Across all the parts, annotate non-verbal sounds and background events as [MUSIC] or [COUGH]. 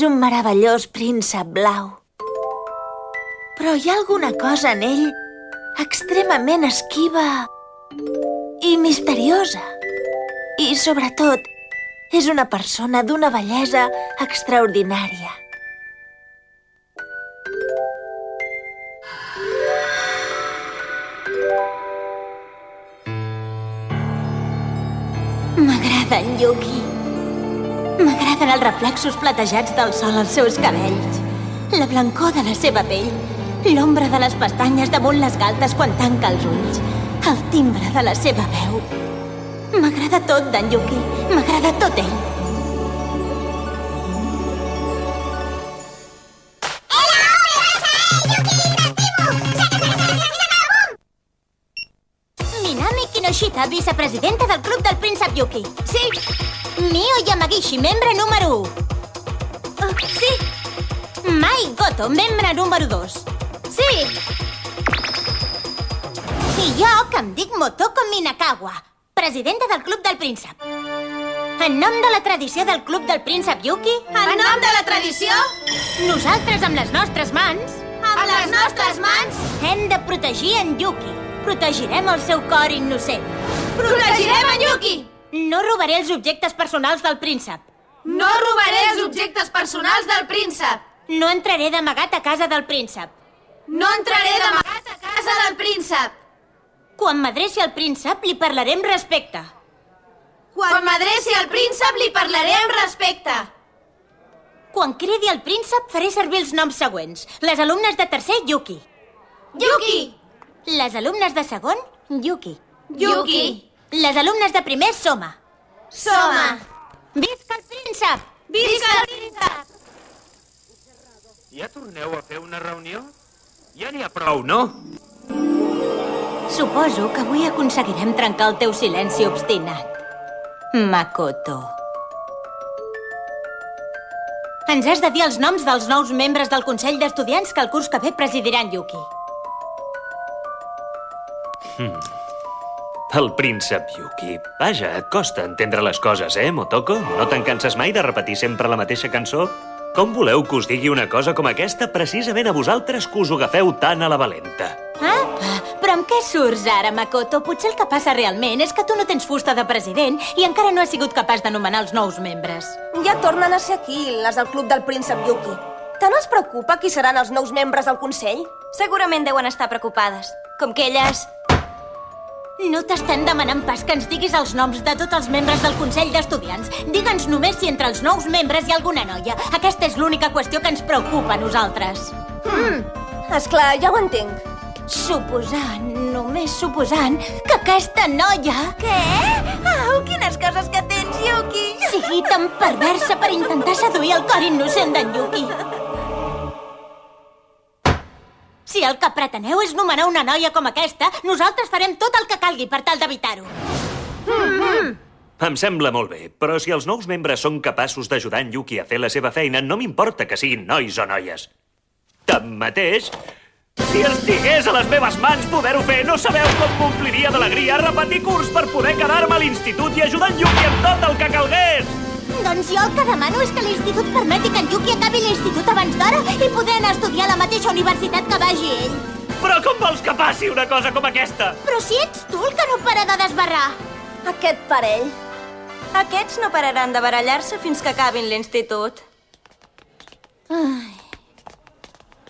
és un meravellós príncep blau. Però hi ha alguna cosa en ell extremament esquiva i misteriosa. I, sobretot, és una persona d'una bellesa extraordinària. M'agrada en Yuki. M'agraden els reflexos platejats del sol als seus cabells, la blancor de la seva pell, l'ombra de les pestanyes damunt les galtes quan tanca els ulls, el timbre de la seva veu. M'agrada tot d'en Yuki, m'agrada tot ell. Kinoshita, vicepresidenta del Club del Príncep Yuki. Sí. Mio Yamagishi, membre número 1. Uh, sí. Mai Goto, membre número 2. Sí. I jo, que em dic Motoko Minakawa, presidenta del Club del Príncep. En nom de la tradició del Club del Príncep Yuki... En nom de la tradició, Nosaltres, amb les nostres mans, amb les nostres mans, hem de protegir en Yuki. Protegirem el seu cor innocent. protegirem en Yuki! No robaré els objectes personals del príncep. No robaré els objectes personals del príncep. No entraré d'amagat a casa del príncep. No entraré d'amagat a casa del príncep. Quan m'adreci al príncep, li parlaré amb respecte. Quan m'adreci al príncep, li parlaré amb respecte. Quan cridi al príncep, faré servir els noms següents. Les alumnes de tercer, Yuki. Yuki! Les alumnes de segon, Yuki. Yuki! Les alumnes de primer, Soma. Soma! Visca el príncep! Visca el príncep! Ja torneu a fer una reunió? Ja n'hi ha prou, no? Suposo que avui aconseguirem trencar el teu silenci obstinat. Makoto. Ens has de dir els noms dels nous membres del Consell d'Estudiants que el curs que ve presidiran Yuki. El príncep Yuki. Vaja, et costa entendre les coses, eh, Motoko? No te'n canses mai de repetir sempre la mateixa cançó? Com voleu que us digui una cosa com aquesta precisament a vosaltres que us ho agafeu tan a la valenta? Apa, però amb què surts ara, Makoto? Potser el que passa realment és que tu no tens fusta de president i encara no has sigut capaç de nomenar els nous membres. Ja tornen a ser aquí, les del Club del Príncep Yuki. Tant els preocupa qui seran els nous membres del Consell? Segurament deuen estar preocupades. Com que elles... No t'estem demanant pas que ens diguis els noms de tots els membres del Consell d'Estudiants. Digue'ns només si entre els nous membres hi ha alguna noia. Aquesta és l'única qüestió que ens preocupa a nosaltres. És clar, ja ho entenc. Suposant, només suposant, que aquesta noia Què? Au, quines coses que tens, Yuki! sigui tan perversa per intentar seduir el cor innocent d'en Yuki. Si el que preteneu és nomenar una noia com aquesta, nosaltres farem tot el que calgui per tal d'evitar-ho. Em sembla molt bé, però si els nous membres són capaços d'ajudar en Yuki a fer la seva feina, no m'importa que siguin nois o noies. Tanmateix, si estigués a les meves mans poder-ho fer, no sabeu com m'ompliria d'alegria repetir curs per poder quedar-me a l'institut i ajudar en Yuki en tot el que calgués! Doncs jo el que demano és que l'institut permeti que en Yuki acabi l'institut abans d'hora i poder anar a estudiar a la mateixa universitat que vagi ell. Però com vols que passi una cosa com aquesta? Però si ets tu el que no para de desbarrar. Aquest parell. Aquests no pararan de barallar-se fins que acabin l'institut.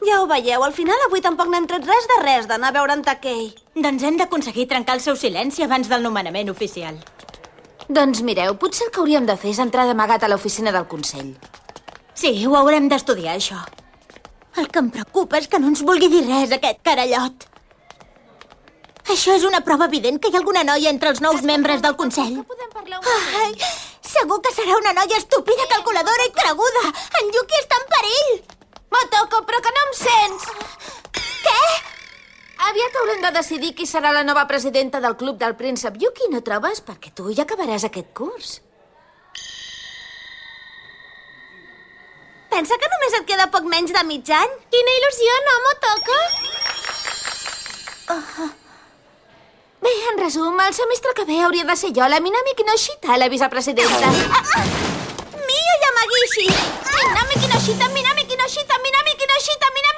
Ja ho veieu, al final avui tampoc n'hem tret res de res d'anar a veure en Takei. Doncs hem d'aconseguir trencar el seu silenci abans del nomenament oficial. Doncs mireu, potser el que hauríem de fer és entrar d'amagat a l'oficina del Consell. Sí, ho haurem d'estudiar, això. El que em preocupa és que no ens vulgui dir res, aquest carallot. Això és una prova evident que hi ha alguna noia entre els nous membres del Consell. Podem parlar Ai, segur que serà una noia estúpida, calculadora i creguda. En Yuki està en perill. Motoko, però que no em sents! Aviat haurem de decidir qui serà la nova presidenta del Club del Príncep Yuki, no trobes? Perquè tu ja acabaràs aquest curs. Pensa que només et queda poc menys de mig any? Quina il·lusió, no, Motoko? Bé, en resum, el semestre que ve hauria de ser jo, la Minami Kinoshita, la vicepresidenta. Mi, Tagishi! Minami Kinoshita, Minami Kinoshita, Minami Kinoshita, Minami Kinoshita! Ah,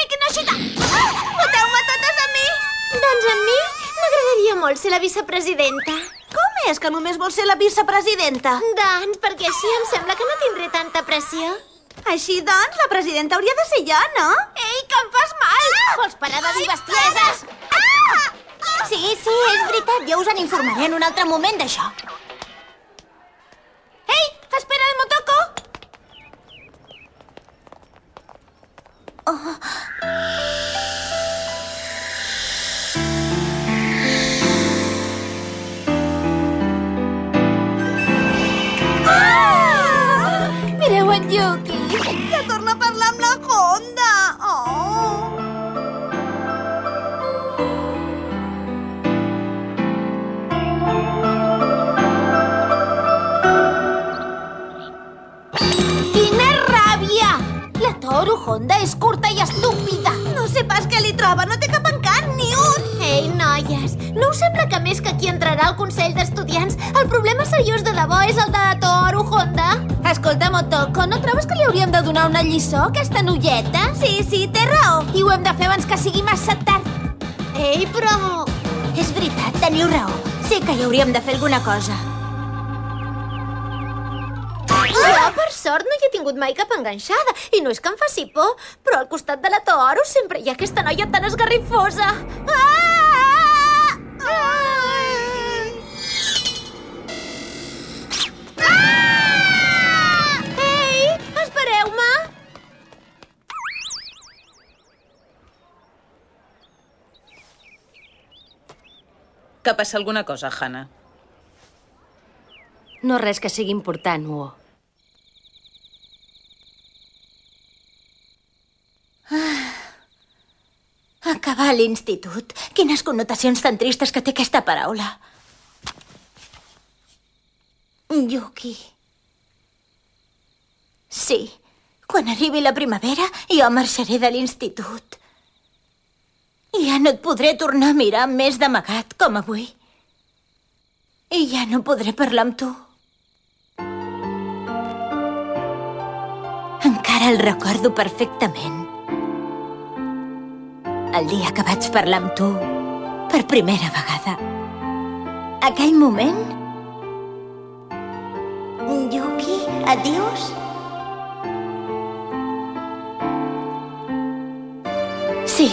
Voteu-me totes a mi! Doncs a mi m'agradaria molt ser la vicepresidenta. Com és que només vol ser la vicepresidenta? Doncs perquè així em sembla que no tindré tanta pressió. Així doncs, la presidenta hauria de ser jo, no? Ei, que em fas mal! Vols parar de dir bestieses? Ah! Sí, sí, és veritat. Ja us en informaré en un altre moment d'això. Honda! Oh! Quina ràbia! La Toru Honda és curta i estúpida. No sé pas què li troba, no té cap encant, ni un! Ei, noies, no us sembla que més que aquí entrarà al Consell d'Estudiants, el problema seriós de debò és el Escolta, Motoko, no trobes que li hauríem de donar una lliçó a aquesta noieta? Sí, sí, té raó. I ho hem de fer abans que sigui massa tard. Ei, però... És veritat, teniu raó. Sí que hi hauríem de fer alguna cosa. Jo, per sort, no hi he tingut mai cap enganxada. I no és que em faci por, però al costat de la Toru sempre hi ha aquesta noia tan esgarrifosa. Ah! Que passa alguna cosa, Hannah? No res que sigui important, Uo. Acabar a l'institut. Quines connotacions tan tristes que té aquesta paraula. Yuki. Sí, quan arribi la primavera jo marxaré de l'institut. Ja no et podré tornar a mirar més d'amagat com avui. I ja no podré parlar amb tu. Encara el recordo perfectament. El dia que vaig parlar amb tu per primera vegada. Aquell moment... Yuki, adiós? Sí,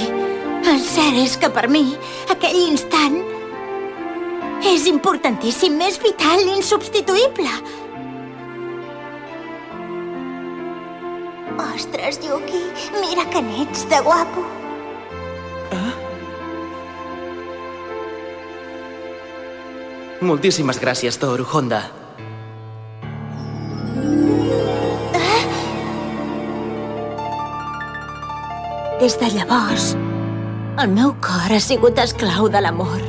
el cert és que per mi aquell instant és importantíssim, és vital, insubstituïble. Ostres, Yuki, mira que n'ets de guapo. Moltíssimes gràcies, Toru Honda. Des de llavors, el meu cor ha sigut esclau de l'amor.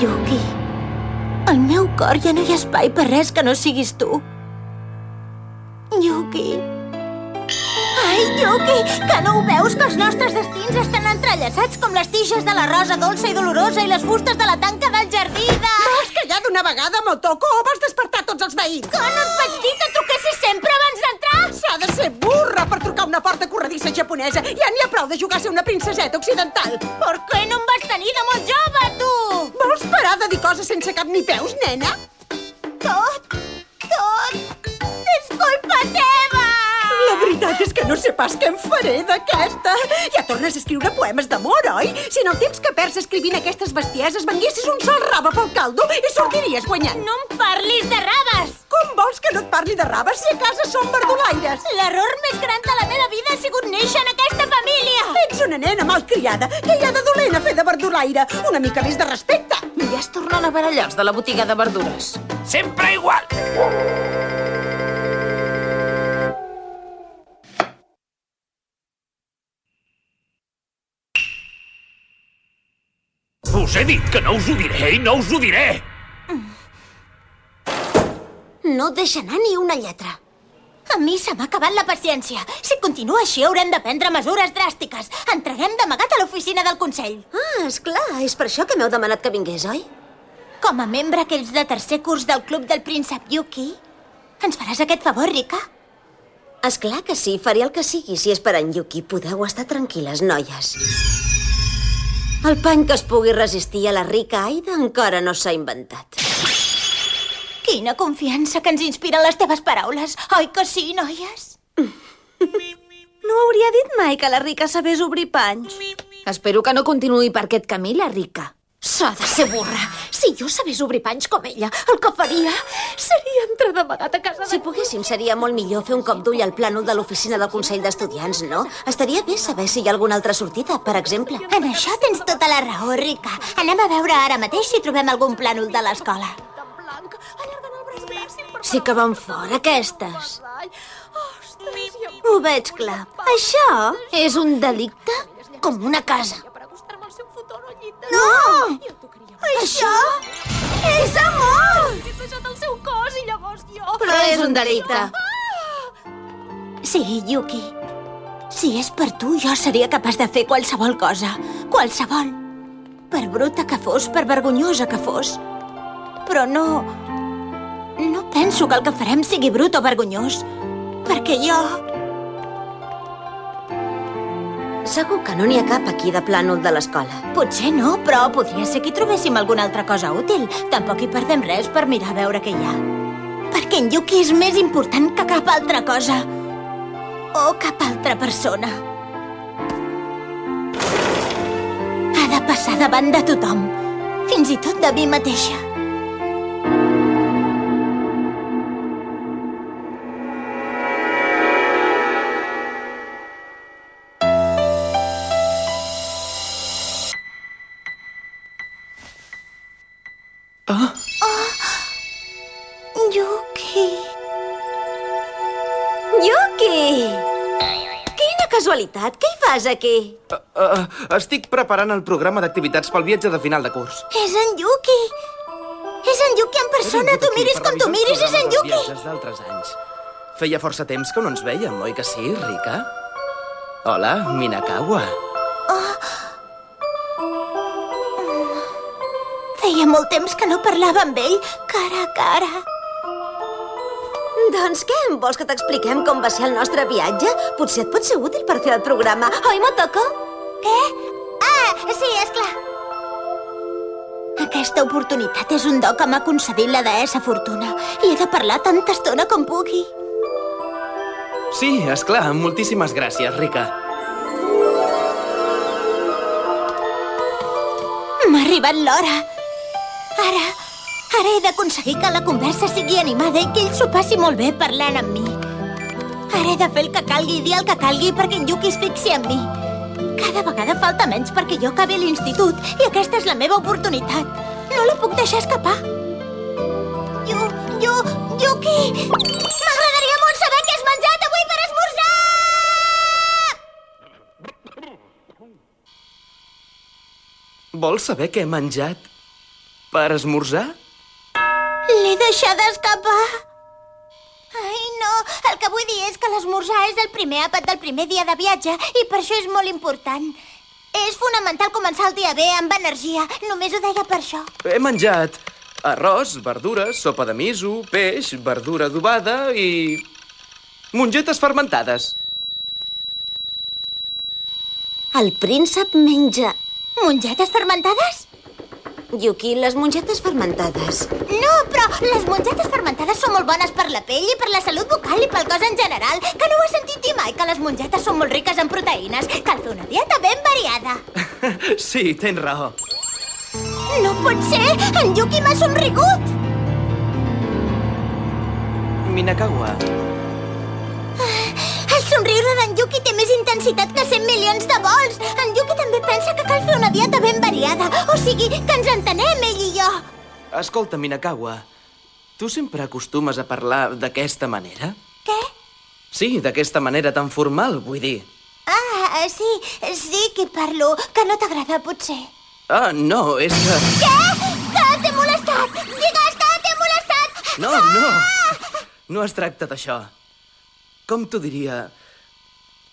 Yuki, al meu cor ja no hi ha espai per res que no siguis tu. Yuki... Ai, Yuki, que no ho veus que els nostres destins estan entrellaçats com les tiges de la rosa dolça i dolorosa i les fustes de la tanca del jardí de... Vols callar d'una vegada, Motoko, o vols despertar tots els veïns? Que no et vaig japonesa. Ja n'hi ha prou de jugar a ser una princeseta occidental. Per què no em vas tenir de molt jove, tu? Vols parar de dir coses sense cap ni peus, nena? Tot, tot, no sé pas què en faré d'aquesta. Ja tornes a escriure poemes d'amor, oi? Si en el temps que perds escrivint aquestes bestieses venguessis un sol raba pel caldo i sortiries guanyant. No em parlis de rabes! Com vols que no et parli de rabes si a casa som verdolaires? L'error més gran de la meva vida ha sigut néixer en aquesta família! Ets una nena malcriada. Què hi ha de dolent a fer de verdolaire? Una mica més de respecte. Ja es tornen a barallar els de la botiga de verdures. Sempre igual! Us he dit que no us ho diré i no us ho diré! No et deixa anar ni una lletra. A mi se m'ha acabat la paciència. Si continua així, haurem de prendre mesures dràstiques. Entrarem d'amagat a l'oficina del Consell. Ah, és clar, és per això que m'heu demanat que vingués, oi? Com a membre aquells de tercer curs del Club del Príncep Yuki, Ens faràs aquest favor, Rika? És clar que sí, faré el que sigui si és per en Yuki. Podeu estar tranquil·les, noies. El pany que es pugui resistir a la rica Aida encara no s'ha inventat. Quina confiança que ens inspiren les teves paraules. Oi que sí, noies? No hauria dit mai que la rica sabés obrir panys. Espero que no continuï per aquest camí, la rica. S'ha de ser burra. Si jo sabés obrir panys com ella, el que faria seria entrar d'amagat a casa Si de... poguéssim, seria molt millor fer un cop d'ull al plànol de l'oficina del Consell d'Estudiants, no? Estaria bé saber si hi ha alguna altra sortida, per exemple. En això tens tota la raó, Rika. Anem a veure ara mateix si trobem algun plànol de l'escola. Sí que van fora, aquestes. Ho veig clar. Això És un delicte? com una casa. No! Tocaria. Això és amor! Hagués deixat el seu cos i llavors jo... Però és un delicte. Sí, Yuki. Si és per tu, jo seria capaç de fer qualsevol cosa. Qualsevol. Per bruta que fos, per vergonyosa que fos. Però no... No penso que el que farem sigui brut o vergonyós. Perquè jo... Segur que no n'hi ha cap aquí de plànol de l'escola. Potser no, però podria ser que hi trobéssim alguna altra cosa útil. Tampoc hi perdem res per mirar a veure què hi ha. Perquè en Yuki és més important que cap altra cosa. O cap altra persona. Ha de passar davant de tothom. Fins i tot de mi mateixa. Casualitat! Què hi fas aquí? Uh, uh, estic preparant el programa d'activitats pel viatge de final de curs. És en Yuki! És en Yuki en persona! Tu miris com tu miris, és en Yuki! D'altres anys. Feia força temps que no ens veiem, oi que sí, Rika? Hola, Minakawa. Feia molt temps que no parlava amb ell, cara a cara. Doncs què? Vols que t'expliquem com va ser el nostre viatge? Potser et pot ser útil per fer el programa. Oi, Motoko? Què? Ah, sí, és clar. Aquesta oportunitat és un do que m'ha concedit la deessa Fortuna i he de parlar tanta estona com pugui. Sí, és clar, moltíssimes gràcies, Rika. M'ha arribat l'hora. Ara, ara he d'aconseguir que la conversa sigui animada i que ell s'ho passi molt bé parlant amb mi. Ara he de fer el que calgui i dir el que calgui perquè en Yuki es fixi en mi. Cada vegada falta menys perquè jo acabi l'institut i aquesta és la meva oportunitat. No la puc deixar escapar. Yu, Yu, Yuki! M'agradaria molt saber què has menjat avui per esmorzar! Vols saber què he menjat per esmorzar? L'he deixada escapar. Ai, no. El que vull dir és que l'esmorzar és el primer àpat del primer dia de viatge i per això és molt important. És fonamental començar el dia bé, amb energia. Només ho deia per això. He menjat arròs, verdures, sopa de miso, peix, verdura adobada i... mongetes fermentades. El príncep menja... Mongetes fermentades? Yuki, les mongetes fermentades. No, però les mongetes fermentades són molt bones per la pell i per la salut bucal i pel cos en general. Que no ho has sentit dir mai, que les mongetes són molt riques en proteïnes. Cal fer una dieta ben variada. [LAUGHS] sí, tens raó. No pot ser! En Yuki m'ha somrigut! Minakawa, somriure d'en Yuki té més intensitat que 100 milions de vols. En Yuki també pensa que cal fer una dieta ben variada. O sigui, que ens entenem, ell i jo. escolta, Minakawa, tu sempre acostumes a parlar d'aquesta manera? Què? Sí, d'aquesta manera tan formal, vull dir. Ah, sí, sí que parlo. Que no t'agrada, potser. Ah, no, és que... Què? Que t'he molestat! Digues que t'he molestat! No, no! No es tracta d'això. Com t'ho diria?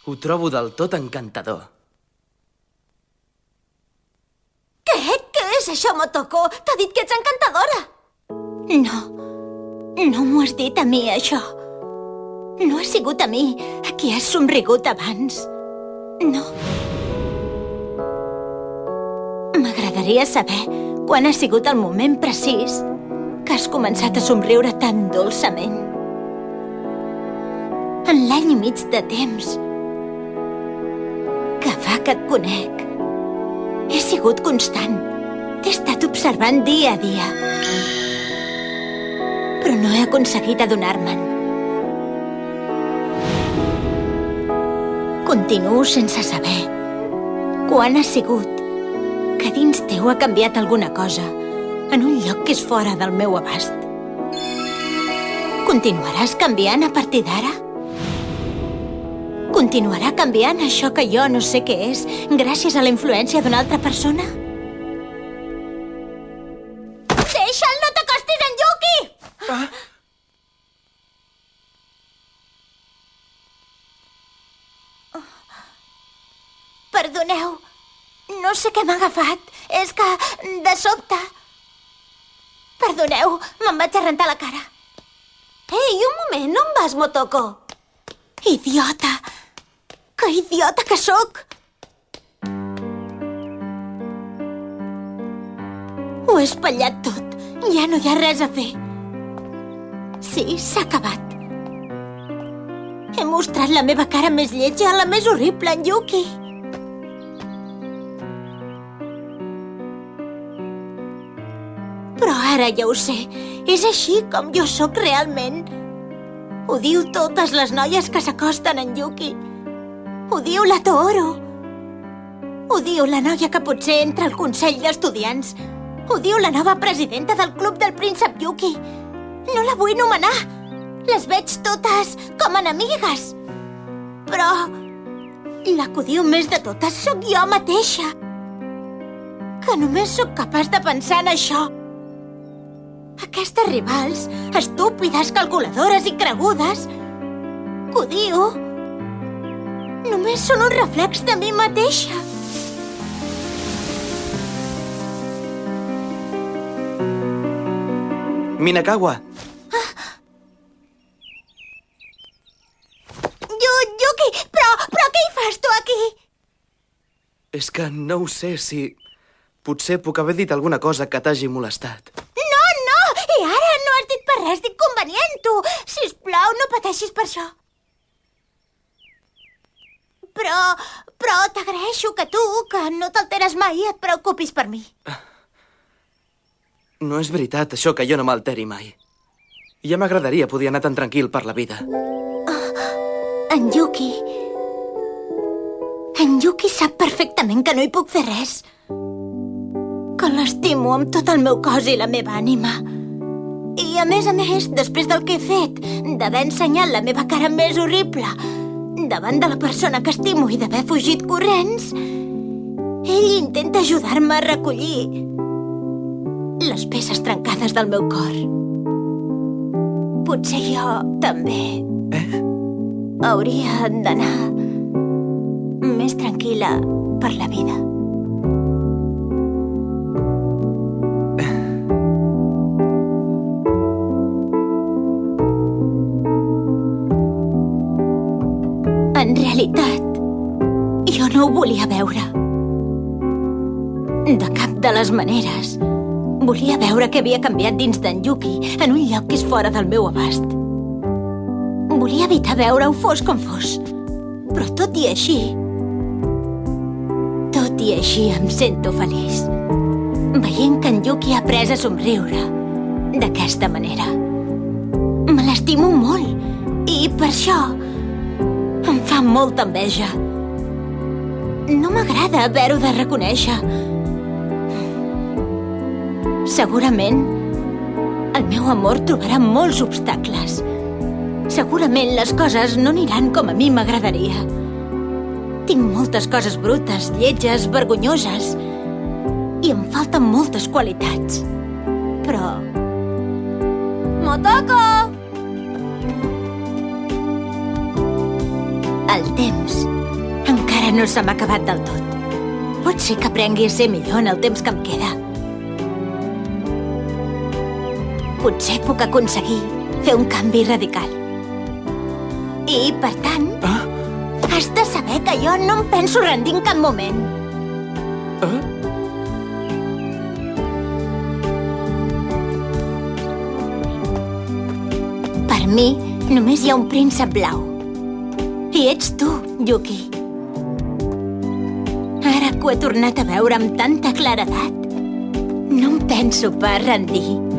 Ho trobo del tot encantador. Què? Què és això, Motoko? T'ha dit que ets encantadora. No. No m'ho has dit a mi, això. No ha sigut a mi a qui has somrigut abans. No. M'agradaria saber quan ha sigut el moment precís que has començat a somriure tan dolçament. En l'any i mig de temps que et conec, he sigut constant. T'he estat observant dia a dia. Però no he aconseguit adonar-me'n. Continuo sense saber quan ha sigut que dins teu ha canviat alguna cosa en un lloc que és fora del meu abast. Continuaràs canviant a partir d'ara? Continuarà canviant això que jo no sé què és gràcies a la influència d'una altra persona? Deixa'l, no t'acostis en Yuki! Ah. Perdoneu, no sé què m'ha agafat. És que, de sobte... Perdoneu, me'n vaig a rentar la cara. Ei, un moment, on vas, Motoko? Idiota! Que idiota que sóc! Ho he espatllat tot. Ja no hi ha res a fer. Sí, s'ha acabat. He mostrat la meva cara més lletja, la més horrible, en Yuki. Però ara ja ho sé. És així com jo sóc realment. Odio totes les noies que s'acosten en Yuki. Odio la Toro. Odio la noia que potser entra al Consell d'Estudiants. Odio la nova presidenta del Club del Príncep Yuki. No la vull nomenar. Les veig totes com enemigues. Però la que odio més de totes sóc jo mateixa. Que només sóc capaç de pensar en això. Aquestes rivals, estúpides, calculadores i cregudes, que odio, només són un reflex de mi mateixa. Minakawa, Yu, Yuki, però, però què hi fas tu aquí? és que no ho sé si... Potser puc haver dit alguna cosa que t'hagi molestat. No, no! I ara no has dit per res d'inconvenient, tu! Sisplau, no pateixis per això. Però, però t'agraeixo que tu, que no t'alteres mai, et preocupis per mi. No és veritat, això que jo no m'alteri mai. Ja m'agradaria poder anar tan tranquil per la vida. En Yuki... En Yuki sap perfectament que no hi puc fer res. Que l'estimo amb tot el meu cos i la meva ànima. I a més a més, després del que he fet, d'haver ensenyat la meva cara més horrible, davant de la persona que estimo i d'haver fugit corrents, ell intenta ajudar-me a recollir les peces trencades del meu cor. Potser jo també Eh? hauria d'anar més tranquil·la per la vida. Realitat, jo no ho volia veure. De cap de les maneres. Volia veure què havia canviat dins d'en Yuki en un lloc que és fora del meu abast. Volia evitar veure-ho fos com fos. Però tot i així... Tot i així em sento feliç. Veient que en Yuki ha après a somriure d'aquesta manera. Me l'estimo molt i per això molta enveja. No m'agrada haver-ho de reconèixer. Segurament el meu amor trobarà molts obstacles. Segurament les coses no aniran com a mi m'agradaria. Tinc moltes coses brutes, lletges, vergonyoses. I em falten moltes qualitats. Però... Motoko! El temps encara no se m'ha acabat del tot. Pot ser que aprengui a ser millor en el temps que em queda. Potser puc aconseguir fer un canvi radical. I, per tant, Ah? has de saber que jo no em penso rendir en cap moment. Ah? Per mi, només hi ha un príncep blau. I ets tu, Yuki. Ara que ho he tornat a veure amb tanta claredat, no em penso pas rendir.